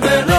verlo.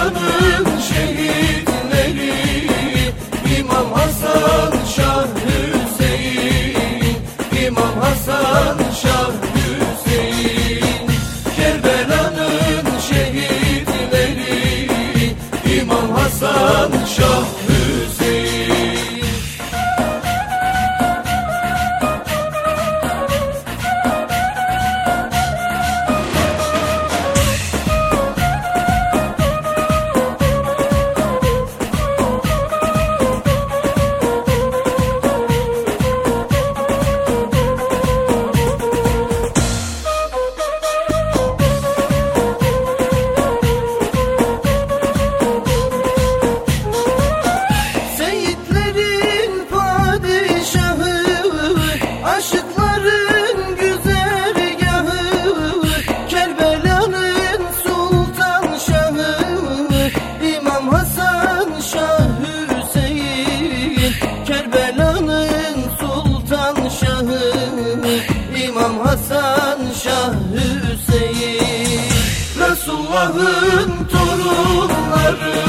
Allah'ın torunları.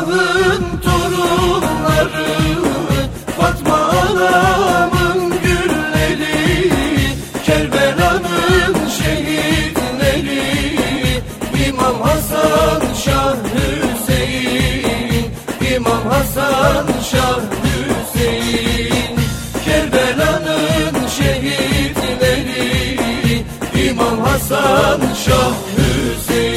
Padişahın torunları Fatma anamın gülleri Kerbela'nın şehitleri İmam Hasan Şah Hüseyin İmam Hasan Şah Hüseyin Kerbela'nın şehitleri İmam Hasan Şah Hüseyin.